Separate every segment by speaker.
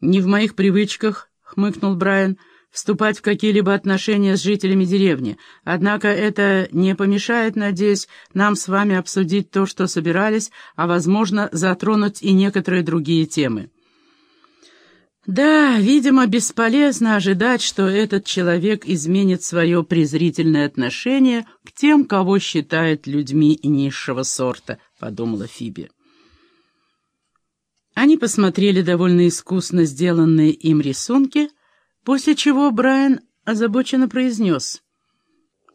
Speaker 1: «Не в моих привычках», — хмыкнул Брайан, — «вступать в какие-либо отношения с жителями деревни. Однако это не помешает, надеюсь, нам с вами обсудить то, что собирались, а, возможно, затронуть и некоторые другие темы». Да, видимо, бесполезно ожидать, что этот человек изменит свое презрительное отношение к тем, кого считает людьми низшего сорта, — подумала Фиби. Они посмотрели довольно искусно сделанные им рисунки, после чего Брайан озабоченно произнес.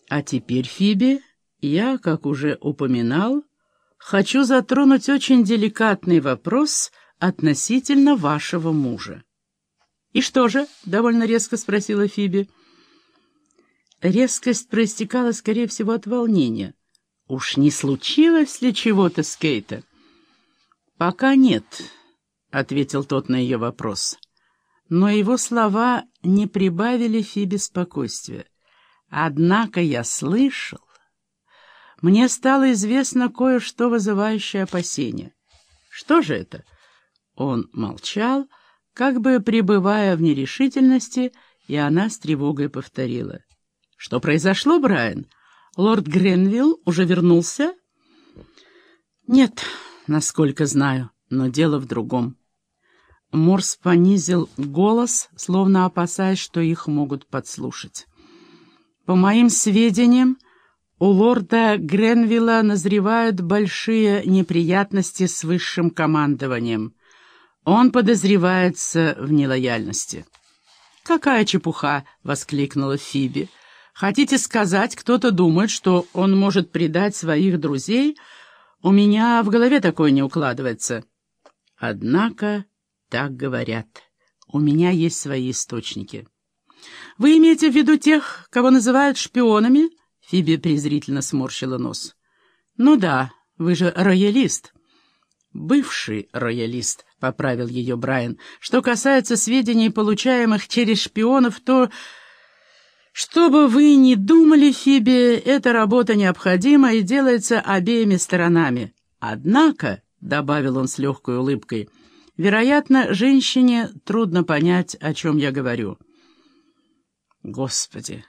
Speaker 1: «А теперь, Фиби, я, как уже упоминал, хочу затронуть очень деликатный вопрос относительно вашего мужа». «И что же?» — довольно резко спросила Фиби. Резкость проистекала, скорее всего, от волнения. «Уж не случилось ли чего-то с Кейта?» «Пока нет», — ответил тот на ее вопрос. Но его слова не прибавили Фибе спокойствия. «Однако я слышал...» Мне стало известно кое-что, вызывающее опасения. «Что же это?» Он молчал, как бы пребывая в нерешительности, и она с тревогой повторила. «Что произошло, Брайан? Лорд Гренвилл уже вернулся?» «Нет, насколько знаю, но дело в другом». Морс понизил голос, словно опасаясь, что их могут подслушать. «По моим сведениям, у лорда Гренвилла назревают большие неприятности с высшим командованием. Он подозревается в нелояльности». «Какая чепуха!» — воскликнула Фиби. «Хотите сказать, кто-то думает, что он может предать своих друзей? У меня в голове такое не укладывается». Однако так говорят. У меня есть свои источники. Вы имеете в виду тех, кого называют шпионами? Фиби презрительно сморщила нос. Ну да, вы же роялист. Бывший роялист, поправил ее Брайан. Что касается сведений, получаемых через шпионов, то... Что бы вы ни думали, Фиби, эта работа необходима и делается обеими сторонами. Однако, — добавил он с легкой улыбкой, — Вероятно, женщине трудно понять, о чем я говорю. Господи,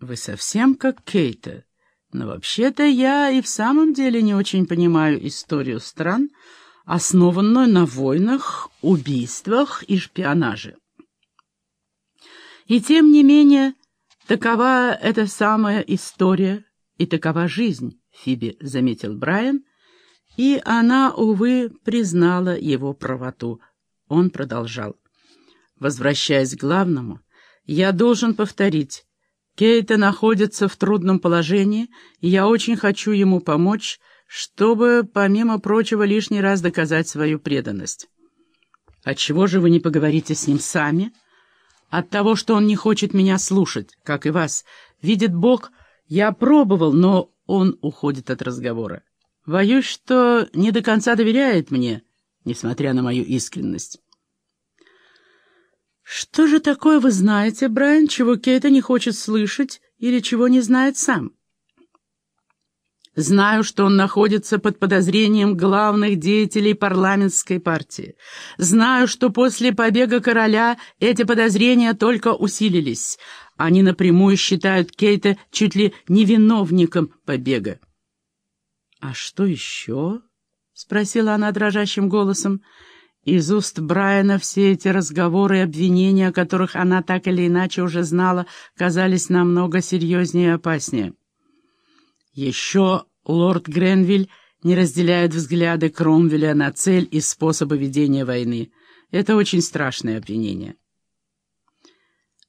Speaker 1: вы совсем как Кейта. Но вообще-то я и в самом деле не очень понимаю историю стран, основанную на войнах, убийствах и шпионаже. И тем не менее, такова эта самая история и такова жизнь, Фиби заметил Брайан, и она, увы, признала его правоту. Он продолжал. Возвращаясь к главному, я должен повторить. Кейта находится в трудном положении, и я очень хочу ему помочь, чтобы, помимо прочего, лишний раз доказать свою преданность. Отчего же вы не поговорите с ним сами? От того, что он не хочет меня слушать, как и вас. Видит Бог, я пробовал, но он уходит от разговора. Боюсь, что не до конца доверяет мне, несмотря на мою искренность. Что же такое вы знаете, Брайан, чего Кейта не хочет слышать или чего не знает сам? Знаю, что он находится под подозрением главных деятелей парламентской партии. Знаю, что после побега короля эти подозрения только усилились. Они напрямую считают Кейта чуть ли не виновником побега. «А что еще?» — спросила она дрожащим голосом. Из уст Брайана все эти разговоры и обвинения, о которых она так или иначе уже знала, казались намного серьезнее и опаснее. Еще лорд Гренвиль не разделяет взгляды Кромвеля на цель и способы ведения войны. Это очень страшное обвинение.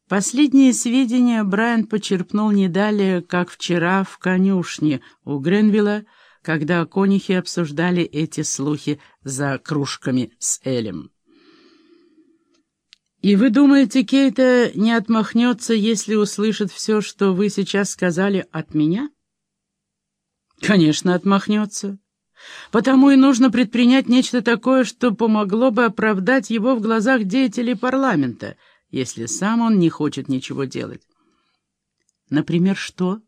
Speaker 1: Последние сведения Брайан почерпнул не далее, как вчера в конюшне у Гренвилла, когда конюхи обсуждали эти слухи за кружками с Элем. «И вы думаете, Кейта не отмахнется, если услышит все, что вы сейчас сказали от меня?» «Конечно, отмахнется. Потому и нужно предпринять нечто такое, что помогло бы оправдать его в глазах деятелей парламента, если сам он не хочет ничего делать». «Например, что?»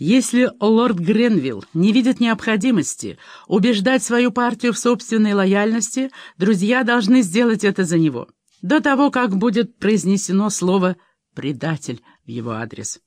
Speaker 1: Если лорд Гренвилл не видит необходимости убеждать свою партию в собственной лояльности, друзья должны сделать это за него. до того, как будет произнесено слово «предатель» в его адрес.